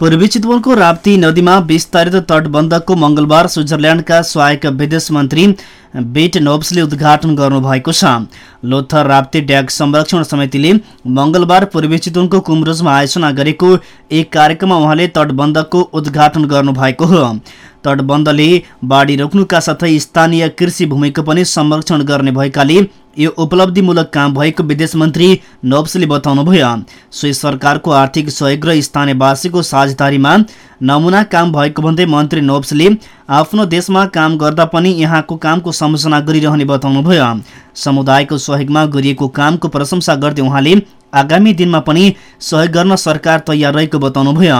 पूर्वी चितवनको राप्ती नदीमा विस्तारित तटबन्धको मंगलबार स्विजरल्याण्डका सहायक विदेश मन्त्री बेट नोब्सले उद्घाटन गर्नुभएको छ। लोथर राप्ती ड्याग संरक्षण समितिले मंगलबार पूर्वी चितवनको कुमरोजमा आयोजना गरेको एक कार्यक्रममा उहाँले तटबन्धको उद्घाटन गर्नुभएको हो। तटबन्धले बाढी रोक्नुका साथै स्थानीय कृषि भूमिको पनि संरक्षण गर्ने भएकाले यो उपलब्धिमूलक काम भएको विदेश मन्त्री नोब्सले बताउनुभयो। स्विस सरकारको आर्थिक सहयोग र स्थानीयवासीको साझेदारीमा नमुना काम भएको भन्दै मन्त्री नोब्सले आफ्नो देशमा काम गर्दा पनि यहाँको कामको सम्झना गरिरहने बताउनुभयो। समुदायको सहयोगमा गरिएको कामको प्रशंसा गर्दै उहाँले आगामी दिनमा पनि सहयोग गर्न सरकार तयार रहेको बताउनुभयो।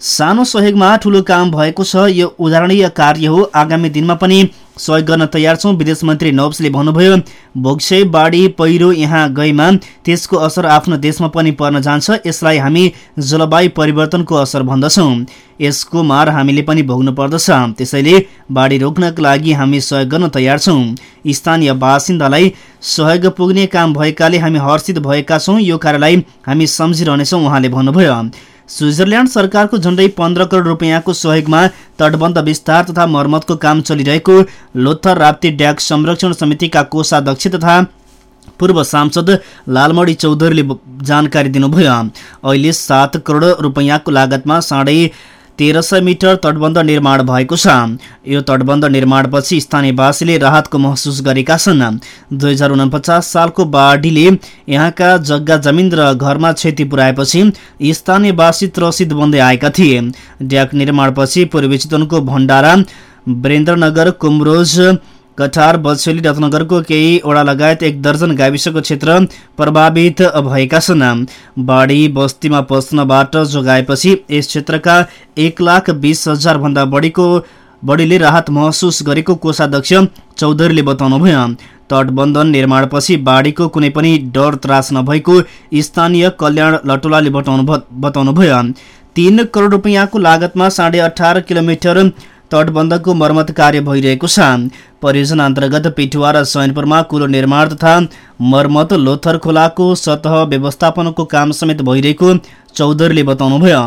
सानो सहयोगमा ठुलो काम भएको छ। यो उदाहरणीय कार्य हो। आगामी दिनमा पनि सहयोग गर्न तयार छौँ। विदेश मन्त्री नोब्सले भन्नुभयो भोक्सै बाढी पहिरो यहाँ गएमा त्यसको असर आफ्नो देशमा पनि पर्न जान्छ। यसलाई हामी जलवायु परिवर्तनको असर भन्दछौँ। यसको मार हामीले पनि भोग्नु पर्दछ। त्यसैले बाढी रोक्नका लागि हामी सहयोग गर्न तयार छौँ। स्थानीय बासिन्दालाई सहयोग पुग्ने काम भएकाले हामी हर्षित भएका छौँ। यो कार्यलाई हामी सम्झिरहनेछौँ उहाँले भन्नुभयो। स्विजरल्याण्ड सरकारको झण्डै पन्ध्र करोड रुपियाँको सहयोगमा तटबन्ध विस्तार तथा मर्मतको काम चलिरहेको लोथर राप्ती ड्याग संरक्षण समितिका कोषाध्यक्ष तथा पूर्व सांसद लालमणी चौधरीले जानकारी दिनुभयो। अहिले सात करोड रुपियाँको लागतमा साढे तेह्र सय मिटर तटबन्ध निर्माण भएको छ। यो तटबन्ध निर्माणपछि स्थानीयवासीले राहतको महसुस गरेका छन्। दुई हजार उनपचास सालको बाढीले यहाँका जग्गा जमिन र घरमा क्षति पुर्याएपछि स्थानीयवासी त्रसित बन्दै आएका थिए। ड्याक निर्माणपछि पूर्वी चितवनको भण्डारा वीरेन्द्रनगर कुमरोज कठार बछेली रत्नगरको केही वडा लगायत एक दर्जन गाविसको क्षेत्र प्रभावित भएका छन्। बाढी बस्तीमा पस्नबाट जोगाएपछि यस क्षेत्रका एक लाख बिस हजार भन्दा बढीको बढीले राहत महसुस गरेको कोषाध्यक्ष चौधरीले बताउनुभयो। तटबन्धन निर्माणपछि बाढीको कुनै पनि डर त्रास नभएको स्थानीय कल्याण लटोलाले बताउनु बताउनुभयो। तीन करोड रुपियाँको लागतमा साढे अठार किलोमिटर तटबन्धको मर्मत कार्य भइरहेको छ। परियोजना अन्तर्गत पिठुवा र सैनपुरमा कुलो निर्माण तथा मर्मत लोथर खोलाको सतह व्यवस्थापनको काम समेत भइरहेको चौधरीले बताउनुभयो।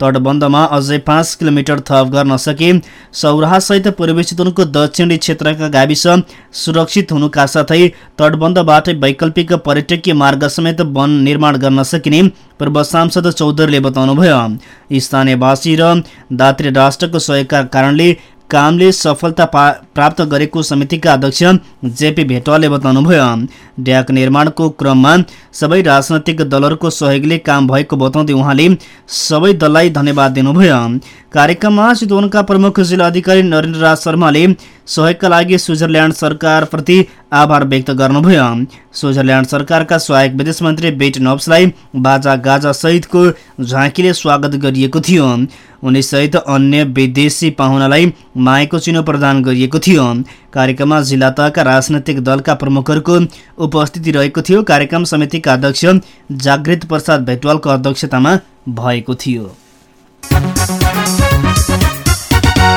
तटबन्धमा अझै पाँच किलोमिटर थप गर्न सके। सौराहासहित पूर्वी चितवनको दक्षिणी क्षेत्रका गाविस सुरक्षित हुनुका साथै तटबन्धबाट वैकल्पिक पर्यटकीय मार्ग समेत वन निर्माण गर्न सकिने पूर्व सांसद चौधरीले बताउनुभयो। स्थानीयवासी र दात्री राष्ट्रको सहयोगका कारणले कामले सफलता प्राप्त गरेको समितिका अध्यक्ष जेपी भेटवालले बताउनुभयो। ड्याक निर्माणको क्रममा सबै राजनैतिक दलहरूको सहयोगले काम भएको बताउँदै उहाँले सबै दललाई धन्यवाद दिनुभयो। कार्यक्रममा चितवनका प्रमुख जिल्ला अधिकारी नरेन्द्र राज शर्माले सहयोगका लागि स्विजरल्याण्ड सरकारप्रति आभार व्यक्त गर्नुभयो। स्विजरल्याण्ड सरकारका सहायक विदेश मन्त्री बेट नब्सलाई बाजा सहितको झाँकीले स्वागत गरिएको थियो। उनीसहित अन्य विदेशी पाहुनालाई माएको चिनो प्रदान गरिएको थियो। कार्यक्रममा जिल्ला तहका राजनैतिक दलका प्रमुखहरूको उपस्थिति रहेको थियो। कार्यक्रम समितिका अध्यक्ष जागृत प्रसाद भेटवालको अध्यक्षतामा भएको थियो।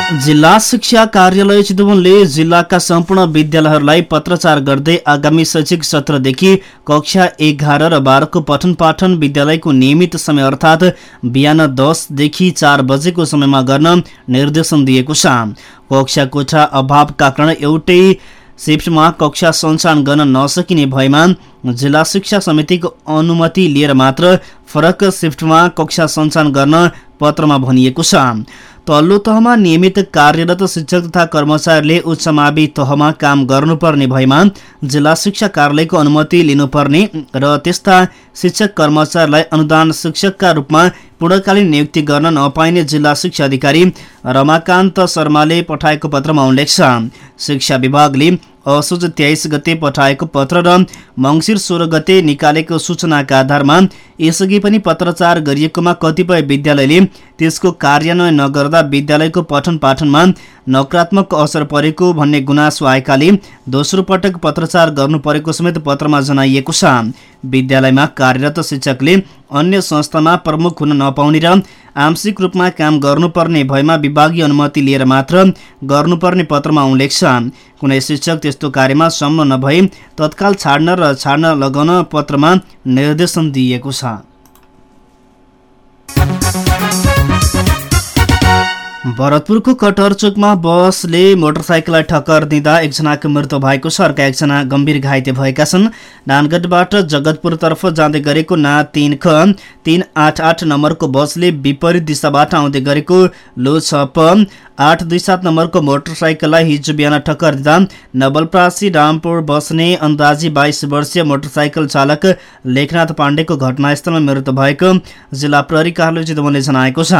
जिल्ला शिक्षा कार्यालय चितवनले जिल्लाका सम्पूर्ण विद्यालयहरूलाई पत्रचार गर्दै आगामी शैक्षिक सत्रदेखि कक्षा एघार र बाह्रको पठन पाठन विद्यालयको नियमित समय अर्थात् बिहान दसदेखि चार बजेको समयमा गर्न निर्देशन दिएको छ। कक्षा कोठा अभावका कारण एउटै सिफ्टमा कक्षा सञ्चालन गर्न नसकिने भएमा जिल्ला शिक्षा समितिको अनुमति लिएर मात्र फरक सिफ्टमा कक्षा सञ्चालन गर्न पत्रमा भनिएको छ। तल्लो तहमा नियमित कार्यरत शिक्षक तथा कर्मचारीले उच्च मावि तहमा काम गर्नुपर्ने भएमा जिल्ला शिक्षा कार्यालयको अनुमति लिनुपर्ने र त्यस्ता शिक्षक कर्मचारीलाई अनुदान शिक्षकका रूपमा पूर्णकालीन नियुक्ति गर्न नपाइने जिल्ला शिक्षा अधिकारी रमाकान्त शर्माले पठाएको पत्रमा उल्लेख छ। शिक्षा विभागले असोज तेइस गते पठाएको पत्र र मङ्सिर सोह्र गते निकालेको सूचनाका आधारमा यसअघि पनि पत्रचार गरिएकोमा कतिपय विद्यालयले त्यसको कार्यान्वयन नगर्दा विद्यालयको पठन पाठनमा नकारात्मक असर परेको भन्ने गुनासो आएकाले दोस्रो पटक पत्रचार गर्नु परेको समेत पत्रमा जनाइएको छ। विद्यालयमा कार्यरत शिक्षकले अन्य संस्थामा प्रमुख हुन नपाउने र आंशिक रूपमा काम गर्नुपर्ने भएमा विभागीय अनुमति लिएर मात्र गर्नुपर्ने पत्रमा उल्लेख छ। कुनै शिक्षक त्यस्तो कार्यमा सम्म नभई तत्काल छाड्न र छाड्न लगाउन पत्रमा निर्देशन दिइएको छ। भरतपुरको कटहर चोकमा बसले मोटरसाइकललाई ठक्कर दिँदा एकजनाको मृत्यु भएको छ अर्का एकजना गम्भीर घाइते भएका छन्। नानगढबाट जगतपुरतर्फ जाँदै गरेको ना तिन ख तिन आठ आठ नम्बरको बसले विपरीत दिशाबाट आउँदै गरेको लो छप आठ दुई सात नम्बरको मोटरसाइकललाई हिजो बिहान ठक्कर दिँदा नवलप्रासी रामपुर बस्ने अन्दाजी बाइस वर्षीय मोटरसाइकल चालक लेखनाथ पाण्डेको घटनास्थलमा मृत्यु भएको जिल्ला प्रहरी कार्यालय चितवनले जनाएको छ।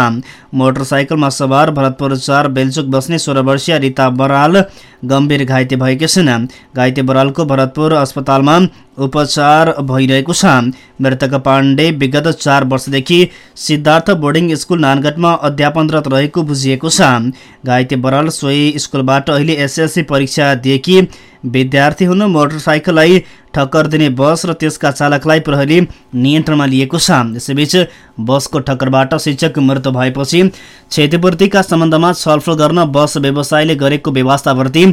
मोटरसाइकलमा सवार भरतपुर चार बेलचुक बस्ने सोह्र वर्षीय रिता बराल गम्भीर घाइते भएकी छिन्। घाइते बरालको भरतपुर अस्पतालमा उपचार भइरहेको छ। मृतक पाण्डे विगत चार वर्षदेखि सिद्धार्थ बोर्डिङ स्कुल नानगढमा अध्यापनरत रहेको बुझिएको छ। घाइते बराल सोही स्कुलबाट अहिले एसएलसी परीक्षा दिएकी विद्यार्थी हुनु मोटरसाइकललाई ठक्कर दिने बस र त्यसका चालकलाई प्रहरी नियन्त्रणमा लिएको छ। यसैबीच बसको ठक्करबाट शिक्षकको मृत्यु भएपछि क्षतिपूर्तिका सम्बन्धमा छलफल गर्न बस व्यवसायले गरेको व्यवस्थाप्रति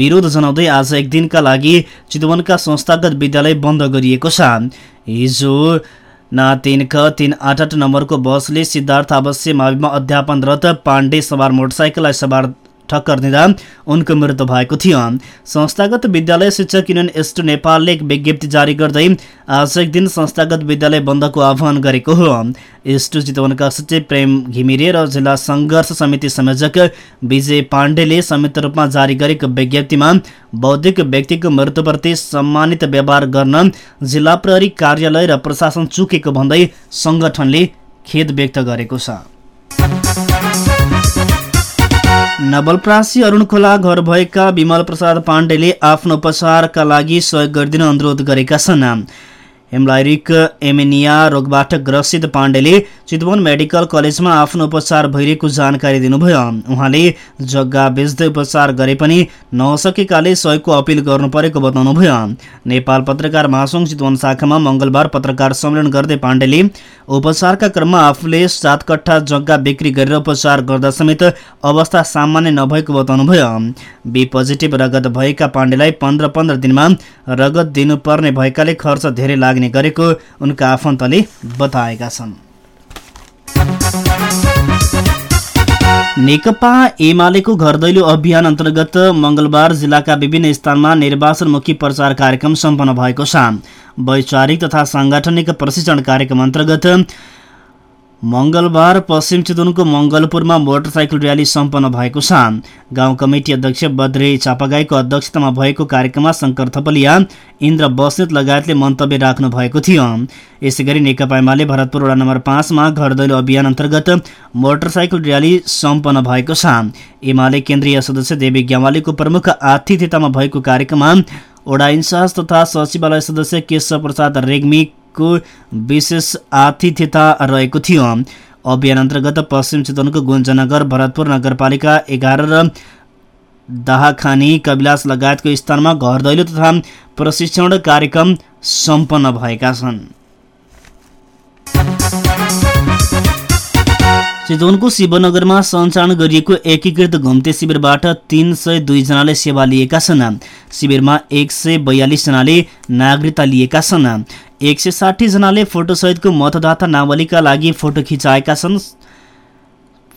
विरोध जनाउँदै आज एक दिनका लागि चितवनका संस्थागत विद्यालय बन्द गरिएको छ। हिजो ना तिन ख तिन आठ आठ नम्बरको बसले सिद्धार्थ आवासीय माविमा अध्यापनरत पाण्डे सवार मोटरसाइकललाई सवार ठक्कर दिँदा उनको मृत्यु भएको थियो। संस्थागत विद्यालय शिक्षक युनियन एस्टो नेपालले एक विज्ञप्ति जारी गर्दै आज एक दिन संस्थागत विद्यालय बन्दको आह्वान गरेको हो। एस्टो चितवनका सचिव प्रेम घिमिरे र जिल्ला सङ्घर्ष समिति संयोजक विजय पाण्डेले संयुक्त रूपमा जारी गरेको विज्ञप्तिमा बौद्धिक व्यक्तिको मृत्युप्रति सम्मानित व्यवहार गर्न जिल्ला प्रहरी कार्यालय र प्रशासन चुकेको भन्दै सङ्गठनले खेद व्यक्त गरेको छ। नवलप्रासी अरुण खोला घर भएका विमल प्रसाद पाण्डेले आफ्नो उपचारका लागि सहयोग गरिदिन अनुरोध गरेका छन्। हेमलाइरिक एमेनिया रोगबाट ग्रसित पाण्डेले चितवन मेडिकल कलेजमा आफ्नो उपचार भइरहेको जानकारी दिनुभयो। उहाँले जग्गा बेच्दै उपचार गरे पनि नसकेकाले सहयोगको अपिल गर्नु परेको बताउनुभयो। नेपाल पत्रकार महासङ्घ चितवन शाखामा मङ्गलबार पत्रकार सम्मेलन गर्दै पाण्डेले उपचारका क्रममा आफूले सात कट्ठा जग्गा बिक्री गरेर उपचार गर्दा समेत अवस्था सामान्य नभएको बताउनुभयो। बी पोजिटिभ रगत भएका पाण्डेलाई पन्ध्र पन्ध्र दिनमा रगत दिनुपर्ने भएकाले खर्च धेरै लाग्ने गरेको उनका आफन्तले बताएका छन्। नेकपा एमालेको घर दैलो अभियान अन्तर्गत मङ्गलबार जिल्लाका विभिन्न स्थानमा निर्वाचनमुखी प्रचार कार्यक्रम सम्पन्न भएको छ। वैचारिक तथा साङ्गठनिक प्रशिक्षण कार्यक्रम अन्तर्गत मङ्गलबार पश्चिम चितवनको मङ्गलपुरमा मोटरसाइकल र्याली सम्पन्न भएको छ। गाउँ कमिटी अध्यक्ष बद्रे चापागाईको अध्यक्षतामा भएको कार्यक्रममा शङ्कर थपलिया इन्द्र बस्नेत लगायतले मन्तव्य राख्नु भएको थियो। यसै गरी नेकपा एमाले भरतपुर वडा नम्बर पाँचमा घर दैलो अभियान अन्तर्गत मोटरसाइकल र्याली सम्पन्न भएको छ। एमाले केन्द्रीय सदस्य देवी ग्यावालीको प्रमुख आतिथ्यतामा भएको कार्यक्रममा वडा इन्चार्ज तथा सचिवालय सदस्य केशव प्रसाद रेग्मी को विशेष आतिथ्यता रहेको थियो। अभियान अन्तर्गत पश्चिम चितवनको गुन्जनगर भरतपुर नगरपालिका एघार र दाहाखानी कविलास लगायतको स्थानमा घर दैलो तथा प्रशिक्षण कार्यक्रम सम्पन्न भएका छन्। चितवनको शिवनगरमा सञ्चालन गरिएको एकीकृत घुम्ते शिविरबाट तीन सय दुईजनाले सेवा लिएका छन्। शिविरमा एक सय बयालिसजनाले नागरिकता लिएका छन्। एक सय साठीजनाले फोटोसहितको मतदाता नावलीका लागि फोटो खिचाएका छन्।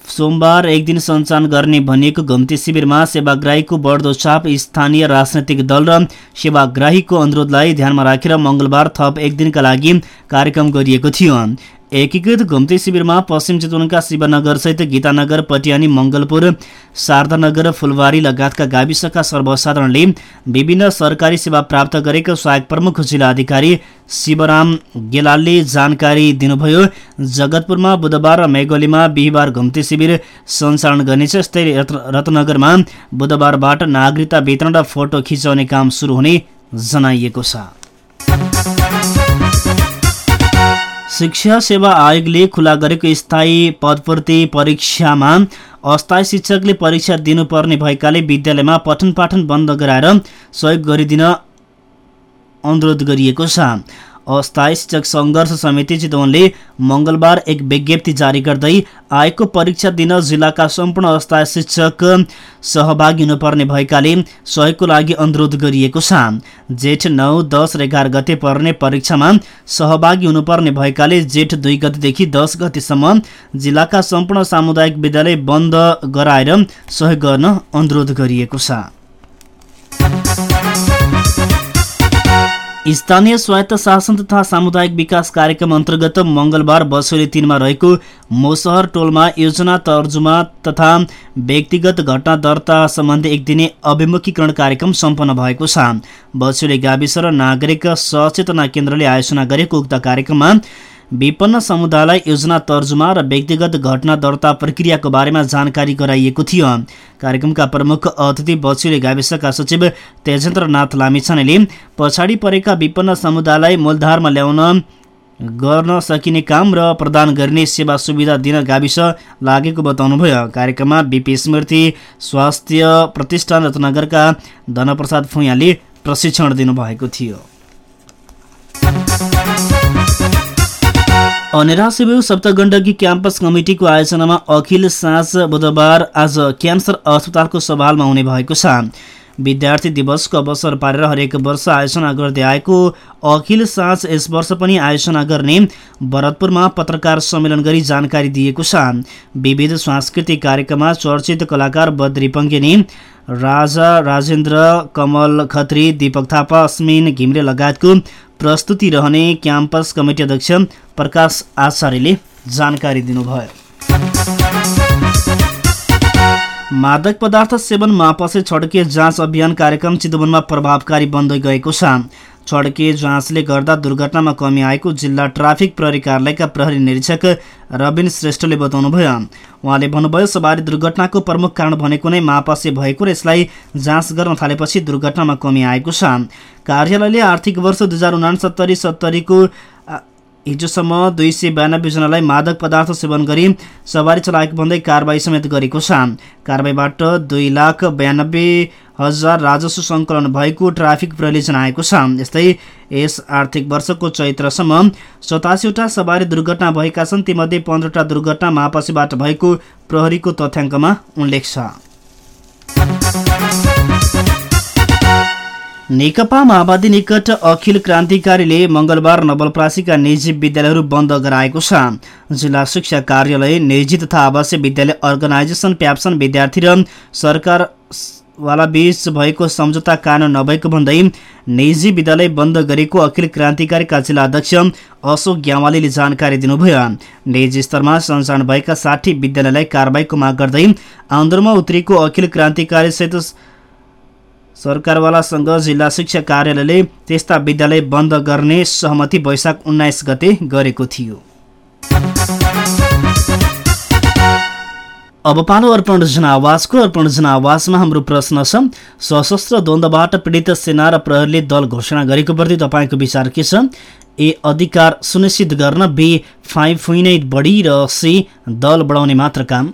सोमबार एक दिन सञ्चालन गर्ने भनिएको घुम्ती शिविरमा सेवाग्राहीको बढ्दो चाप स्थानीय राजनैतिक दल र सेवाग्राहीको अनुरोधलाई ध्यानमा राखेर मङ्गलबार थप एक दिनका लागि कार्यक्रम गरिएको थियो। एकीकृत घुम्ती शिविरमा पश्चिम चितवनका शिवनगरसहित गीतानगर पटियानी मङ्गलपुर शारदानगर फुलबारी लगायतका गाविसका सर्वसाधारणले विभिन्न सरकारी सेवा प्राप्त गरेका सहायक प्रमुख जिल्ला अधिकारी शिवराम गेलालले जानकारी दिनुभयो। जगतपुरमा बुधबार र मेघोलीमा बिहिबार घुम्ती शिविर सञ्चालन गर्नेछ। यस्तै रत्नगरमा बुधबारबाट नागरिकता वितरण र फोटो खिचाउने काम सुरु हुने जनाइएको छ। शिक्षा सेवा आयोगले खुला गरेको स्थायी पदपूर्ति परीक्षामा अस्थायी शिक्षकले परीक्षा दिनुपर्ने भएकाले विद्यालयमा पठन पाठन बन्द गराएर सहयोग गरिदिन अनुरोध गरिएको छ। अस्थायी शिक्षक सङ्घर्ष समिति चितवनले मङ्गलबार एक विज्ञप्ति जारी गर्दै आएको परीक्षा दिन जिल्लाका सम्पूर्ण अस्थायी शिक्षक सहभागी हुनुपर्ने भएकाले सहयोगको लागि अनुरोध गरिएको छ। जेठ नौ दस र एघार गते पर्ने परीक्षामा सहभागी हुनुपर्ने भएकाले जेठ दुई गतेदेखि दस गतेसम्म जिल्लाका सम्पूर्ण सामुदायिक विद्यालय बन्द गराएर सहयोग गर्न अनुरोध गरिएको छ। स्थानीय स्वायत्त शासन तथा सामुदायिक विकास कार्यक्रम अन्तर्गत मङ्गलबार बसोली तिनमा रहेको मोसहर टोलमा योजना तर्जुमा तथा व्यक्तिगत घटना दर्ता सम्बन्धी एक दिने अभिमुखीकरण कार्यक्रम सम्पन्न भएको छ। बसोली गाविस र नागरिक सचेतना केन्द्रले आयोजना गरेको उक्त कार्यक्रममा विपन्न समुदायलाई योजना तर्जुमा र व्यक्तिगत घटना दर्ता प्रक्रियाको बारेमा जानकारी गराइएको थियो। कार्यक्रमका प्रमुख अतिथि बछुले गाविसका सचिव तेजेन्द्रनाथ लामिछानेले पछाडि परेका विपन्न समुदायलाई मूलधारमा ल्याउन गर्न सकिने काम र प्रदान गर्ने सेवा सुविधा दिन गाविस लागेको बताउनुभयो। कार्यक्रममा बिपी स्मृति स्वास्थ्य प्रतिष्ठान रत्नगरका धनप्रसाद फुयाले प्रशिक्षण दिनुभएको थियो। अनेरा सिबिउ सप्तगण्डकी क्याम्पस कमिटीको आयोजनामा अखिल साँझ बुधबार आज क्यान्सर अस्पतालको सवालमा हुने भएको छ। विद्यार्थी दिवसको अवसर पारेर हरेक वर्ष आयोजना गर्दै आएको अखिल साँझ यस वर्ष पनि आयोजना गर्ने भरतपुरमा पत्रकार सम्मेलन गरी जानकारी दिएको छ। विविध सांस्कृतिक कार्यक्रममा चर्चित कलाकार बद्री पङ्गेनी राजा राजेन्द्र कमल खत्री दीपक थापा अस्मिन घिम्रे लगायतको प्रस्तुति रहने क्याम्पस कमिटी अध्यक्ष प्रकाश आचार्यले जानकारी दिनुभयो। मादक पदार्थ सेवन मापसे छड्के जाँच अभियान कार्यक्रम चितवनमा प्रभावकारी बन्दै गएको छ। छड्के जाँचले गर्दा दुर्घटनामा कमी आएको जिल्ला ट्राफिक प्रहरी कार्यालयका प्रहरी निरीक्षक रविन श्रेष्ठले बताउनुभयो। उहाँले भन्नुभयो सवारी दुर्घटनाको प्रमुख कारण भनेको नै मापासे भएको र यसलाई जाँच गर्न थालेपछि दुर्घटनामा कमी आएको छ। कार्यालयले आर्थिक वर्ष दुई हजार उनासत्तरी सत्तरीको हिजोसम्म दुई सय बयानब्बेजनालाई मादक पदार्थ सेवन गरी सवारी चलाएको भन्दै कारवाही समेत गरेको छ। कारवाहीबाट दुई लाख बयानब्बे हजार राजस्व सङ्कलन भएको ट्राफिक प्रहरीले जनाएको छ। यस्तै यस आर्थिक वर्षको चैत्रसम्म सतासीवटा सवारी दुर्घटना भएका छन्। तीमध्ये पन्ध्रवटा दुर्घटना मापसीबाट भएको प्रहरीको तथ्याङ्कमा उल्लेख छ। नेकपा माओवादी निकट अखिल क्रान्तिकारीले मङ्गलबार नवलप्रासीका निजी विद्यालयहरू बन्द गराएको छ। जिल्ला शिक्षा कार्यालय निजी तथा आवासीय विद्यालय अर्गनाइजेसन प्याप्सन विद्यार्थी र सरकार वाला बीच भएको सम्झौता कानुन नभएको भन्दै निजी विद्यालय बन्द गरेको अखिल क्रान्तिकारीका जिल्ला अध्यक्ष अशोक ग्यावालीले जानकारी दिनुभयो। निजी स्तरमा सञ्चालन भएका साठी विद्यालयलाई कारवाहीको माग गर्दै आन्दोलनमा उत्रिएको अखिल क्रान्तिकारीसहित सरकारवालासँग जिल्ला शिक्षा कार्यालयले त्यस्ता विद्यालय बन्द गर्ने सहमति वैशाख उन्नाइस गते गरेको थियो। अब पालो अर्पण जनावासको अर्पण जनावासमा हाम्रो प्रश्न छ सशस्त्र द्वन्द्वबाट पीडित सेना र प्रहरीले दल घोषणा गरेको प्रति तपाईँको विचार के छ? ए अधिकार सुनिश्चित गर्न बी फाइभ नै बढी र सी दल बढाउने मात्र काम।